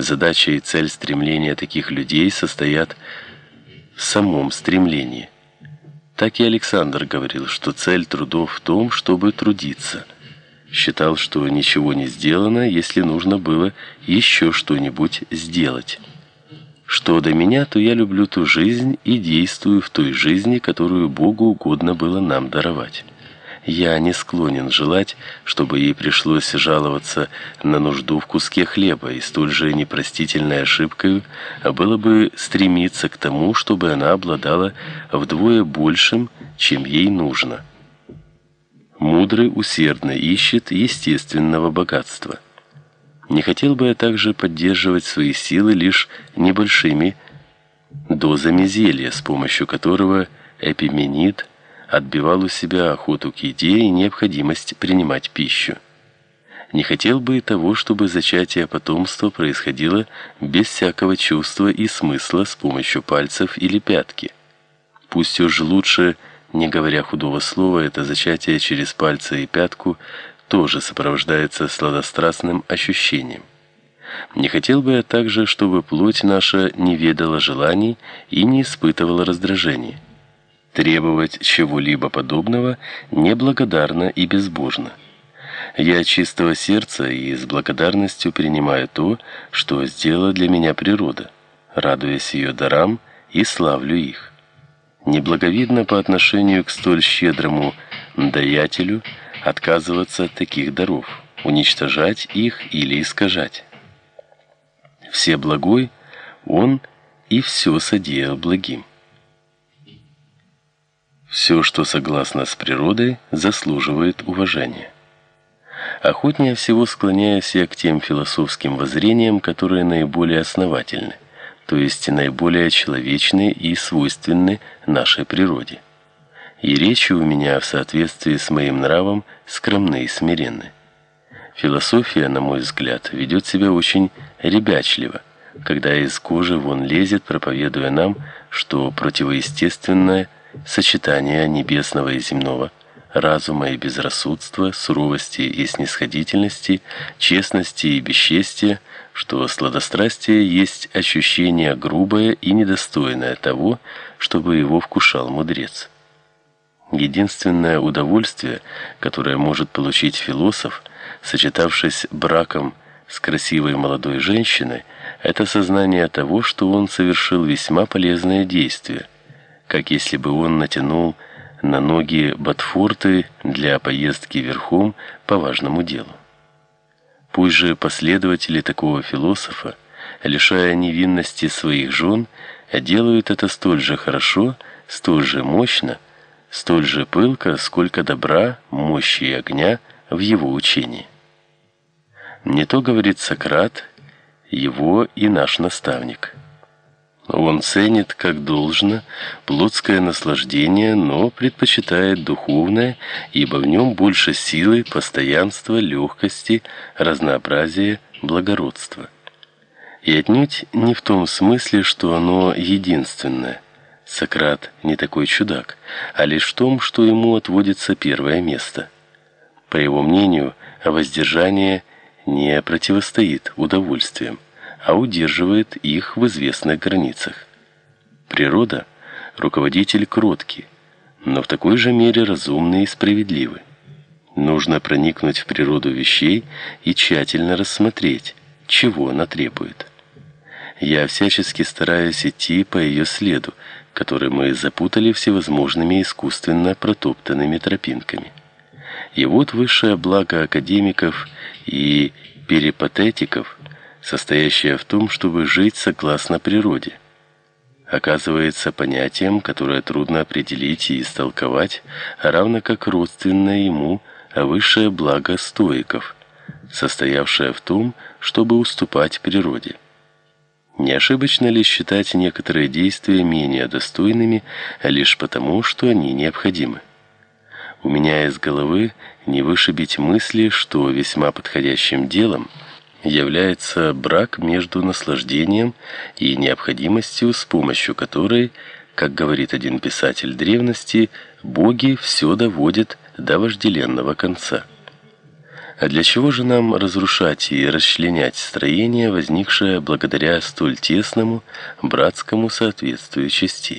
Задача и цель стремления таких людей состоят в самом стремлении. Так и Александр говорил, что цель трудов в том, чтобы трудиться. Считал, что ничего не сделано, если нужно было еще что-нибудь сделать. Что до меня, то я люблю ту жизнь и действую в той жизни, которую Богу угодно было нам даровать. Я не склонен желать, чтобы ей пришлось жаловаться на нужду в куске хлеба, и столь же непростительной ошибкой было бы стремиться к тому, чтобы она обладала вдвое большим, чем ей нужно. Мудрый усердно ищет естественного богатства. Не хотел бы я также поддерживать свои силы лишь небольшими дозами зелья, с помощью которого эпименид отбивал у себя охоту к еде и необходимость принимать пищу. Не хотел бы и того, чтобы зачатие потомства происходило без всякого чувства и смысла с помощью пальцев или пятки. Пусть уж лучше, не говоря худого слова, это зачатие через пальцы и пятку тоже сопровождается сладострастным ощущением. Не хотел бы я также, чтобы плоть наша не ведала желаний и не испытывала раздражения. Требовать чего-либо подобного неблагодарно и безбожно. Я чистого сердца и с благодарностью принимаю то, что сделала для меня природа, радуясь ее дарам и славлю их. Неблаговидно по отношению к столь щедрому даятелю – отказываться от таких даров, уничтожать их или искажать. Все благой, он и все содеял благим. Все, что согласно с природой, заслуживает уважения. Охотнее всего склоняюсь я к тем философским воззрениям, которые наиболее основательны, то есть наиболее человечны и свойственны нашей природе и речи у меня в соответствии с моим нравом скромны и смиренны. Философия, на мой взгляд, ведет себя очень ребячливо, когда из кожи вон лезет, проповедуя нам, что противоестественное сочетание небесного и земного, разума и безрассудства, суровости и снисходительности, честности и бесчестия, что сладострастие есть ощущение грубое и недостойное того, чтобы его вкушал мудрец. Единственное удовольствие, которое может получить философ, сочетавшись браком с красивой молодой женщиной, это сознание того, что он совершил весьма полезное действие, как если бы он натянул на ноги ботфорты для поездки верхом по важному делу. Пусть же последователи такого философа, лишая невинности своих жен, делают это столь же хорошо, столь же мощно, столь же пылко, сколько добра, мощи и огня в его учении. Не то говорит Сократ, его и наш наставник. Он ценит как должно плотское наслаждение, но предпочитает духовное, ибо в нем больше силы, постоянства, легкости, разнообразия, благородства. И отнюдь не в том смысле, что оно единственное – Сократ не такой чудак, а лишь в том, что ему отводится первое место. По его мнению, воздержание не противостоит удовольствиям, а удерживает их в известных границах. Природа руководитель кроткий, но в такой же мере разумный и справедливый. Нужно проникнуть в природу вещей и тщательно рассмотреть, чего она требует. Я всячески стараюсь идти по ее следу, который мы запутали всевозможными искусственно протоптанными тропинками. И вот высшее благо академиков и перипатетиков, состоящее в том, чтобы жить согласно природе, оказывается понятием, которое трудно определить и истолковать, равно как родственное ему высшее благо стоиков, состоявшее в том, чтобы уступать природе. Не ошибочно ли считать некоторые действия менее достойными лишь потому, что они необходимы? У меня из головы не вышибить мысли, что весьма подходящим делом является брак между наслаждением и необходимостью, с помощью которой, как говорит один писатель древности, боги все доводят до вожделенного конца. А для чего же нам разрушать и расчленять строение, возникшее благодаря столь тесному братскому соответствию частей?